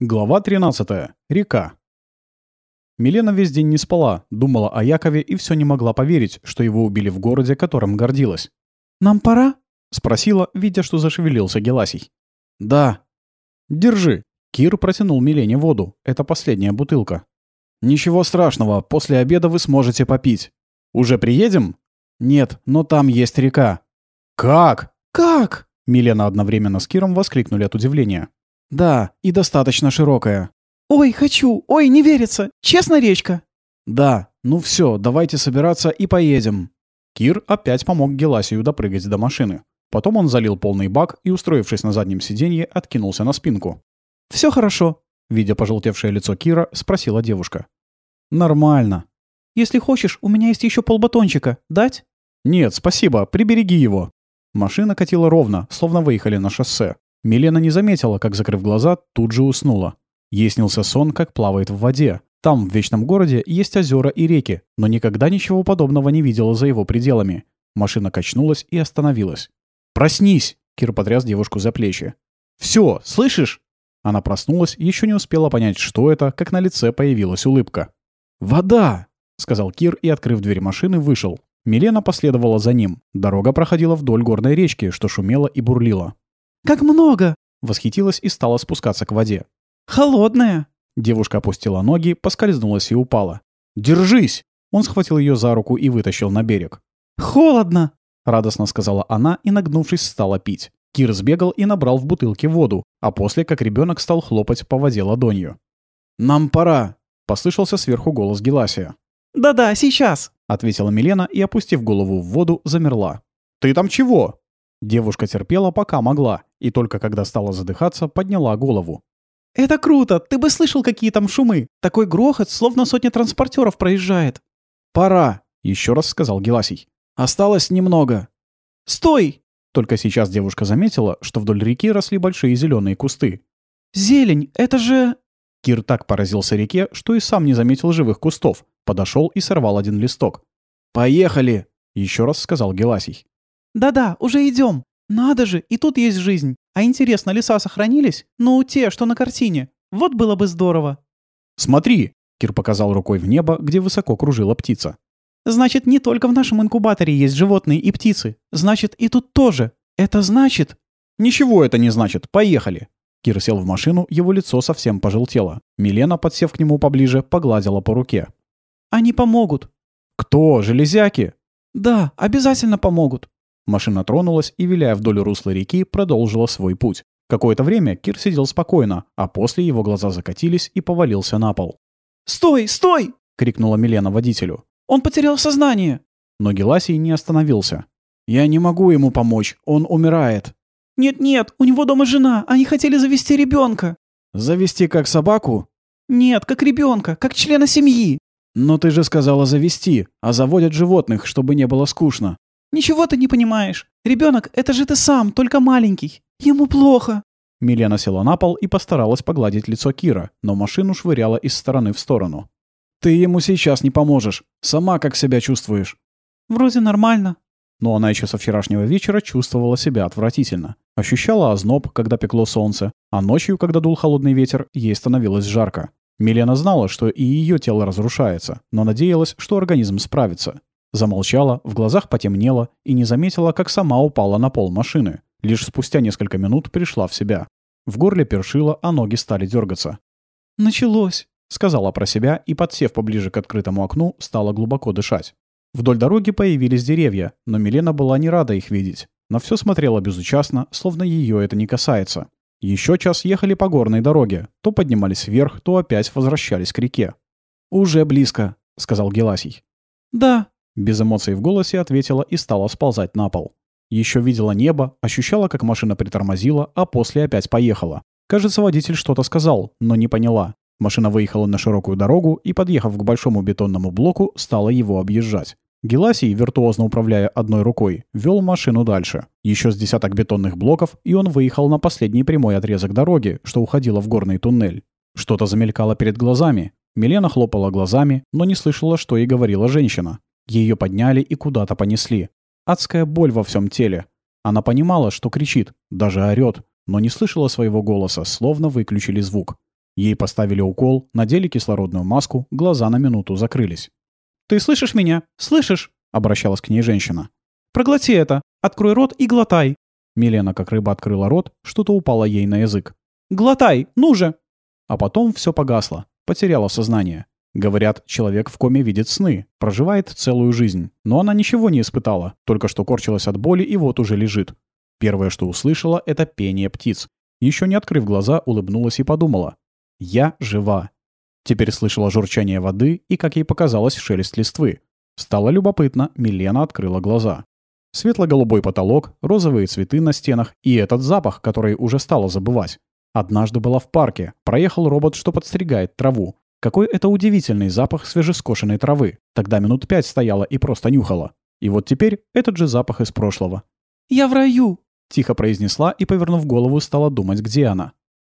Глава 13. Река. Милена весь день не спала, думала о Якове и все не могла поверить, что его убили в городе, которым гордилась. «Нам пора?» — спросила, видя, что зашевелился Геласий. «Да». «Держи». Кир протянул Милене воду. Это последняя бутылка. «Ничего страшного, после обеда вы сможете попить. Уже приедем?» «Нет, но там есть река». «Как?» «Как?» Милена одновременно с Киром воскликнули от удивления. «Да, и достаточно широкая». «Ой, хочу! Ой, не верится! Честно, речка?» «Да, ну все, давайте собираться и поедем». Кир опять помог Геласию допрыгать до машины. Потом он залил полный бак и, устроившись на заднем сиденье, откинулся на спинку. Все хорошо», — видя пожелтевшее лицо Кира, спросила девушка. «Нормально». «Если хочешь, у меня есть еще полбатончика. Дать?» «Нет, спасибо, прибереги его». Машина катила ровно, словно выехали на шоссе. Милена не заметила, как, закрыв глаза, тут же уснула. Ей снился сон, как плавает в воде. Там, в Вечном городе, есть озера и реки, но никогда ничего подобного не видела за его пределами. Машина качнулась и остановилась. «Проснись!» — Кир потряс девушку за плечи. «Все, слышишь?» Она проснулась еще не успела понять, что это, как на лице появилась улыбка. «Вода!» — сказал Кир и, открыв дверь машины, вышел. Милена последовала за ним. Дорога проходила вдоль горной речки, что шумело и бурлило. «Как много!» — восхитилась и стала спускаться к воде. «Холодная!» Девушка опустила ноги, поскользнулась и упала. «Держись!» Он схватил ее за руку и вытащил на берег. «Холодно!» — радостно сказала она и, нагнувшись, стала пить. Кир сбегал и набрал в бутылке воду, а после, как ребенок, стал хлопать по воде ладонью. «Нам пора!» — послышался сверху голос Геласия. «Да-да, сейчас!» — ответила Милена и, опустив голову в воду, замерла. «Ты там чего?» Девушка терпела, пока могла, и только когда стала задыхаться, подняла голову. «Это круто! Ты бы слышал, какие там шумы! Такой грохот, словно сотня транспортеров проезжает!» «Пора!» — еще раз сказал Геласий. «Осталось немного». «Стой!» Только сейчас девушка заметила, что вдоль реки росли большие зеленые кусты. «Зелень! Это же...» Кир так поразился реке, что и сам не заметил живых кустов. Подошел и сорвал один листок. «Поехали!» — еще раз сказал Геласий. «Да-да, уже идем. Надо же, и тут есть жизнь. А интересно, леса сохранились? Ну, те, что на картине. Вот было бы здорово». «Смотри!» — Кир показал рукой в небо, где высоко кружила птица. «Значит, не только в нашем инкубаторе есть животные и птицы. Значит, и тут тоже. Это значит...» «Ничего это не значит. Поехали!» Кир сел в машину, его лицо совсем пожелтело. Милена, подсев к нему поближе, погладила по руке. «Они помогут». «Кто? Железяки?» «Да, обязательно помогут. Машина тронулась и, виляя вдоль русла реки, продолжила свой путь. Какое-то время Кир сидел спокойно, а после его глаза закатились и повалился на пол. «Стой! Стой!» — крикнула Милена водителю. «Он потерял сознание!» Но Геласий не остановился. «Я не могу ему помочь, он умирает». «Нет-нет, у него дома жена, они хотели завести ребенка. «Завести как собаку?» «Нет, как ребенка, как члена семьи». «Но ты же сказала завести, а заводят животных, чтобы не было скучно». «Ничего ты не понимаешь. Ребенок, это же ты сам, только маленький. Ему плохо». Милена села на пол и постаралась погладить лицо Кира, но машину швыряла из стороны в сторону. «Ты ему сейчас не поможешь. Сама как себя чувствуешь?» «Вроде нормально». Но она еще со вчерашнего вечера чувствовала себя отвратительно. Ощущала озноб, когда пекло солнце, а ночью, когда дул холодный ветер, ей становилось жарко. Милена знала, что и ее тело разрушается, но надеялась, что организм справится. Замолчала, в глазах потемнело и не заметила, как сама упала на пол машины. Лишь спустя несколько минут пришла в себя. В горле першило, а ноги стали дергаться. «Началось», — сказала про себя и, подсев поближе к открытому окну, стала глубоко дышать. Вдоль дороги появились деревья, но Милена была не рада их видеть. На все смотрела безучастно, словно ее это не касается. Еще час ехали по горной дороге. То поднимались вверх, то опять возвращались к реке. «Уже близко», — сказал Геласий. «Да», без эмоций в голосе ответила и стала сползать на пол. Еще видела небо, ощущала, как машина притормозила, а после опять поехала. Кажется, водитель что-то сказал, но не поняла. Машина выехала на широкую дорогу и, подъехав к большому бетонному блоку, стала его объезжать. Геласий, виртуозно управляя одной рукой, вел машину дальше. Еще с десяток бетонных блоков, и он выехал на последний прямой отрезок дороги, что уходило в горный туннель. Что-то замелькало перед глазами. Милена хлопала глазами, но не слышала, что ей говорила женщина. Ее подняли и куда-то понесли. Адская боль во всем теле. Она понимала, что кричит, даже орёт, но не слышала своего голоса, словно выключили звук. Ей поставили укол, надели кислородную маску, глаза на минуту закрылись. «Ты слышишь меня? Слышишь?» — обращалась к ней женщина. «Проглоти это! Открой рот и глотай!» Милена, как рыба, открыла рот, что-то упало ей на язык. «Глотай! Ну же!» А потом все погасло, потеряла сознание. Говорят, человек в коме видит сны, проживает целую жизнь. Но она ничего не испытала, только что корчилась от боли и вот уже лежит. Первое, что услышала, это пение птиц. Еще не открыв глаза, улыбнулась и подумала. Я жива. Теперь слышала журчание воды и, как ей показалось, шелест листвы. Стало любопытно, Милена открыла глаза. Светло-голубой потолок, розовые цветы на стенах и этот запах, который уже стала забывать. Однажды была в парке, проехал робот, что подстригает траву. Какой это удивительный запах свежескошенной травы. Тогда минут пять стояла и просто нюхала. И вот теперь этот же запах из прошлого. «Я в раю!» — тихо произнесла и, повернув голову, стала думать, где она.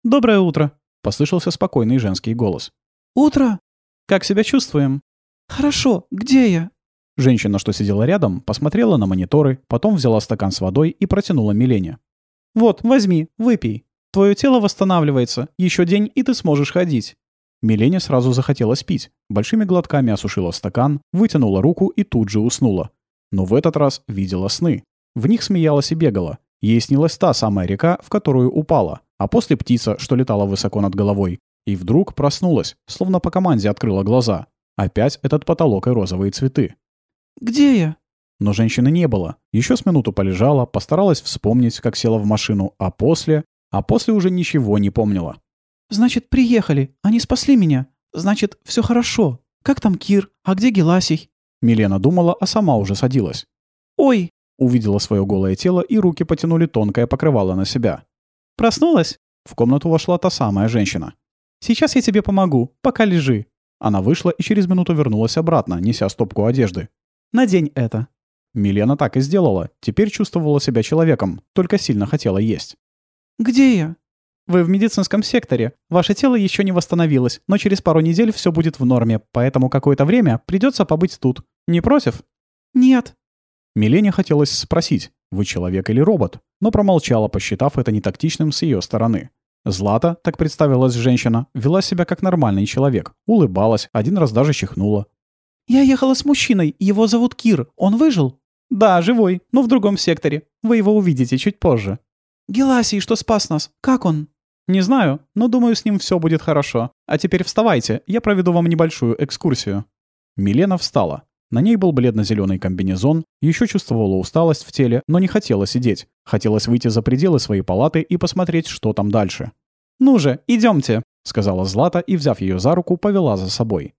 «Доброе утро!» — послышался спокойный женский голос. «Утро! Как себя чувствуем?» «Хорошо. Где я?» Женщина, что сидела рядом, посмотрела на мониторы, потом взяла стакан с водой и протянула Милене. «Вот, возьми, выпей. Твое тело восстанавливается. Еще день, и ты сможешь ходить». Милене сразу захотелось пить. Большими глотками осушила стакан, вытянула руку и тут же уснула. Но в этот раз видела сны. В них смеялась и бегала. Ей снилась та самая река, в которую упала а после птица, что летала высоко над головой. И вдруг проснулась, словно по команде открыла глаза. Опять этот потолок и розовые цветы. «Где я?» Но женщины не было. Еще с минуту полежала, постаралась вспомнить, как села в машину, а после... А после уже ничего не помнила. «Значит, приехали. Они спасли меня. Значит, все хорошо. Как там Кир? А где Геласий?» Милена думала, а сама уже садилась. «Ой!» Увидела свое голое тело, и руки потянули тонкое покрывало на себя. Проснулась?» В комнату вошла та самая женщина. «Сейчас я тебе помогу. Пока лежи». Она вышла и через минуту вернулась обратно, неся стопку одежды. «Надень это». Милена так и сделала. Теперь чувствовала себя человеком, только сильно хотела есть. «Где я?» «Вы в медицинском секторе. Ваше тело еще не восстановилось, но через пару недель все будет в норме, поэтому какое-то время придется побыть тут. Не против?» «Нет». Милене хотелось спросить, вы человек или робот? Но промолчала, посчитав это нетактичным с ее стороны. Злата, так представилась женщина, вела себя как нормальный человек. Улыбалась, один раз даже чихнула. «Я ехала с мужчиной, его зовут Кир. Он выжил?» «Да, живой, но в другом секторе. Вы его увидите чуть позже». «Геласий, что спас нас? Как он?» «Не знаю, но думаю, с ним все будет хорошо. А теперь вставайте, я проведу вам небольшую экскурсию». Милена встала. На ней был бледно-зеленый комбинезон, еще чувствовала усталость в теле, но не хотела сидеть. Хотелось выйти за пределы своей палаты и посмотреть, что там дальше. «Ну же, идемте, сказала Злата и, взяв ее за руку, повела за собой.